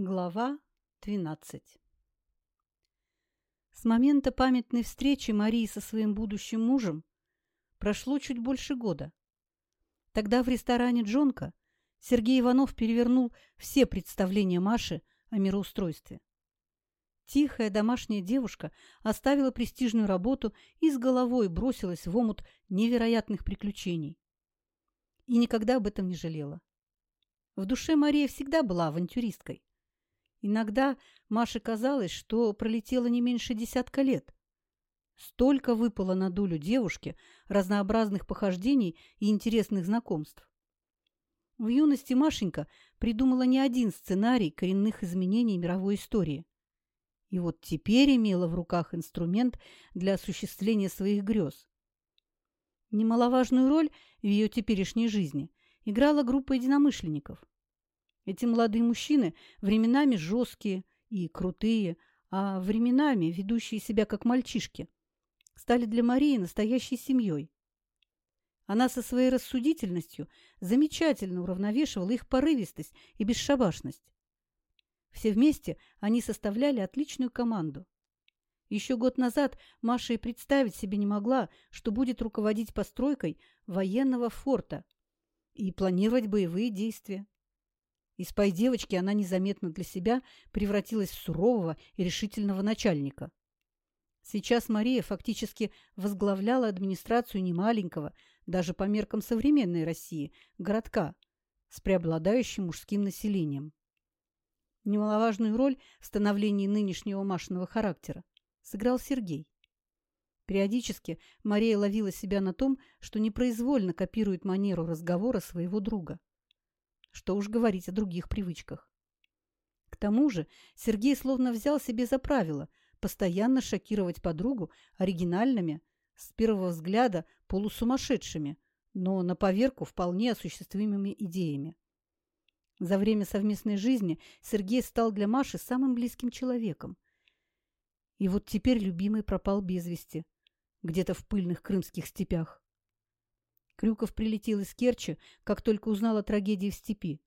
Глава 12 С момента памятной встречи Марии со своим будущим мужем прошло чуть больше года. Тогда в ресторане «Джонка» Сергей Иванов перевернул все представления Маши о мироустройстве. Тихая домашняя девушка оставила престижную работу и с головой бросилась в омут невероятных приключений. И никогда об этом не жалела. В душе Мария всегда была авантюристкой. Иногда Маше казалось, что пролетело не меньше десятка лет. Столько выпало на долю девушки разнообразных похождений и интересных знакомств. В юности Машенька придумала не один сценарий коренных изменений мировой истории. И вот теперь имела в руках инструмент для осуществления своих грез. Немаловажную роль в ее теперешней жизни играла группа единомышленников. Эти молодые мужчины временами жесткие и крутые, а временами ведущие себя как мальчишки, стали для Марии настоящей семьей. Она со своей рассудительностью замечательно уравновешивала их порывистость и бесшабашность. Все вместе они составляли отличную команду. Еще год назад Маша и представить себе не могла, что будет руководить постройкой военного форта и планировать боевые действия. Из пай-девочки она незаметно для себя превратилась в сурового и решительного начальника. Сейчас Мария фактически возглавляла администрацию немаленького, даже по меркам современной России, городка с преобладающим мужским населением. Немаловажную роль в становлении нынешнего Машиного характера сыграл Сергей. Периодически Мария ловила себя на том, что непроизвольно копирует манеру разговора своего друга. Что уж говорить о других привычках. К тому же Сергей словно взял себе за правило постоянно шокировать подругу оригинальными, с первого взгляда полусумасшедшими, но на поверку вполне осуществимыми идеями. За время совместной жизни Сергей стал для Маши самым близким человеком. И вот теперь любимый пропал без вести, где-то в пыльных крымских степях. Крюков прилетел из Керчи, как только узнал о трагедии в степи.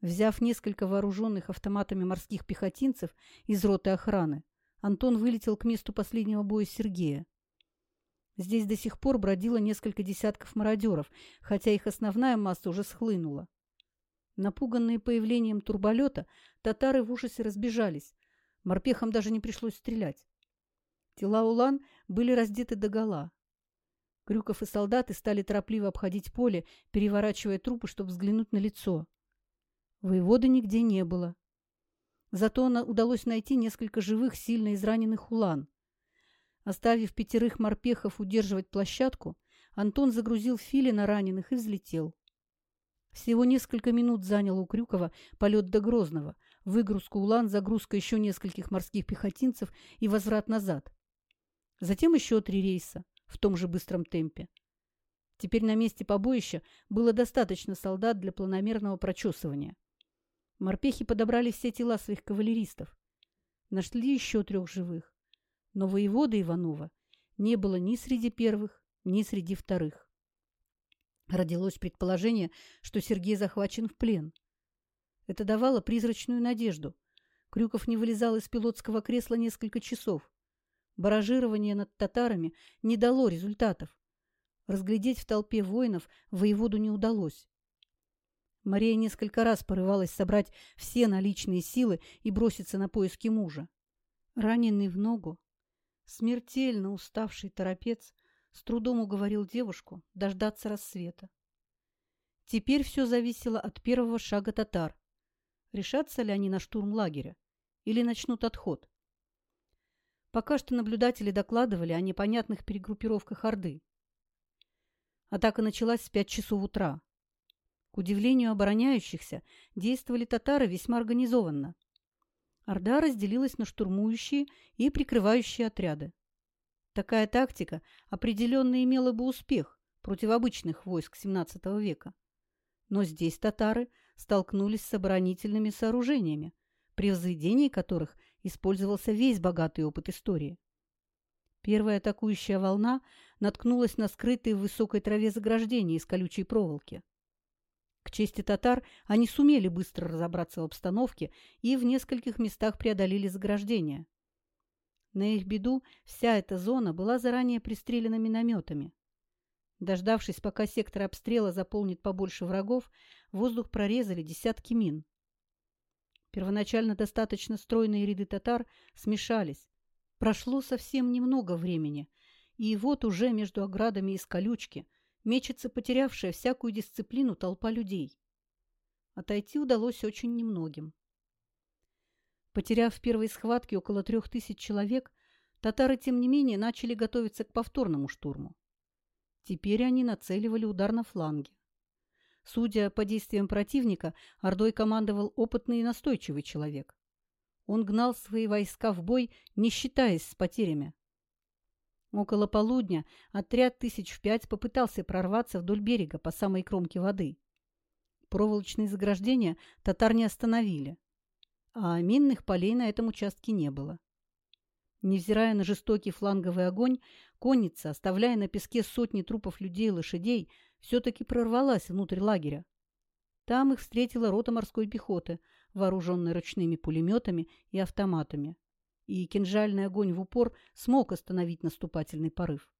Взяв несколько вооруженных автоматами морских пехотинцев из роты охраны, Антон вылетел к месту последнего боя Сергея. Здесь до сих пор бродило несколько десятков мародеров, хотя их основная масса уже схлынула. Напуганные появлением турболета, татары в ужасе разбежались. Морпехам даже не пришлось стрелять. Тела улан были раздеты догола. Крюков и солдаты стали торопливо обходить поле, переворачивая трупы, чтобы взглянуть на лицо. Воевода нигде не было. Зато удалось найти несколько живых, сильно израненных улан. Оставив пятерых морпехов удерживать площадку, Антон загрузил филина раненых и взлетел. Всего несколько минут занял у Крюкова полет до Грозного, выгрузку улан, загрузка еще нескольких морских пехотинцев и возврат назад. Затем еще три рейса в том же быстром темпе. Теперь на месте побоища было достаточно солдат для планомерного прочесывания. Морпехи подобрали все тела своих кавалеристов. Нашли еще трех живых. Но воевода Иванова не было ни среди первых, ни среди вторых. Родилось предположение, что Сергей захвачен в плен. Это давало призрачную надежду. Крюков не вылезал из пилотского кресла несколько часов. Баражирование над татарами не дало результатов. Разглядеть в толпе воинов воеводу не удалось. Мария несколько раз порывалась собрать все наличные силы и броситься на поиски мужа. Раненый в ногу, смертельно уставший торопец с трудом уговорил девушку дождаться рассвета. Теперь все зависело от первого шага татар. Решатся ли они на штурм лагеря или начнут отход? Пока что наблюдатели докладывали о непонятных перегруппировках Орды. Атака началась в пять часов утра. К удивлению обороняющихся, действовали татары весьма организованно. Орда разделилась на штурмующие и прикрывающие отряды. Такая тактика определенно имела бы успех против обычных войск XVII века. Но здесь татары столкнулись с оборонительными сооружениями, при возведении которых использовался весь богатый опыт истории. Первая атакующая волна наткнулась на скрытые в высокой траве заграждения из колючей проволоки. К чести татар они сумели быстро разобраться в обстановке и в нескольких местах преодолели заграждения. На их беду вся эта зона была заранее пристрелена минометами. Дождавшись, пока сектор обстрела заполнит побольше врагов, воздух прорезали десятки мин. Первоначально достаточно стройные ряды татар смешались. Прошло совсем немного времени, и вот уже между оградами из колючки мечется потерявшая всякую дисциплину толпа людей. Отойти удалось очень немногим. Потеряв в первой схватке около трех тысяч человек, татары, тем не менее, начали готовиться к повторному штурму. Теперь они нацеливали удар на фланге. Судя по действиям противника, Ордой командовал опытный и настойчивый человек. Он гнал свои войска в бой, не считаясь с потерями. Около полудня отряд тысяч в пять попытался прорваться вдоль берега по самой кромке воды. Проволочные заграждения татар не остановили, а минных полей на этом участке не было. Невзирая на жестокий фланговый огонь, конница, оставляя на песке сотни трупов людей и лошадей, все-таки прорвалась внутрь лагеря. Там их встретила рота морской пехоты, вооруженная ручными пулеметами и автоматами. И кинжальный огонь в упор смог остановить наступательный порыв.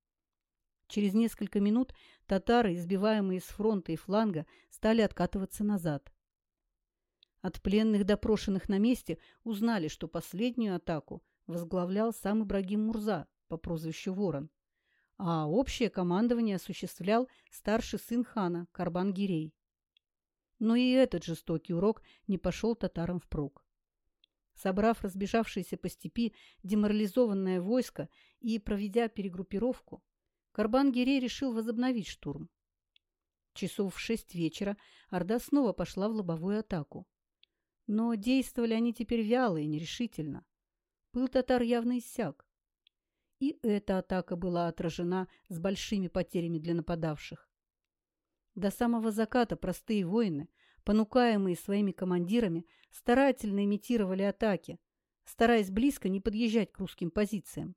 Через несколько минут татары, избиваемые с фронта и фланга, стали откатываться назад. От пленных, допрошенных на месте, узнали, что последнюю атаку возглавлял сам Ибрагим Мурза по прозвищу Ворон, а общее командование осуществлял старший сын хана Карбан-Гирей. Но и этот жестокий урок не пошел татарам впрок. Собрав разбежавшееся по степи деморализованное войско и проведя перегруппировку, Карбан-Гирей решил возобновить штурм. Часов в шесть вечера Орда снова пошла в лобовую атаку. Но действовали они теперь вяло и нерешительно. Пыл татар явно иссяк. И эта атака была отражена с большими потерями для нападавших. До самого заката простые воины, понукаемые своими командирами, старательно имитировали атаки, стараясь близко не подъезжать к русским позициям.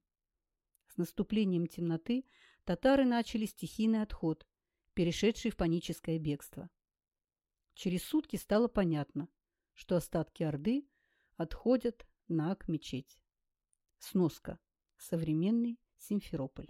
С наступлением темноты татары начали стихийный отход, перешедший в паническое бегство. Через сутки стало понятно, что остатки Орды отходят на Ак-мечеть. Сноска. Современный Симферополь.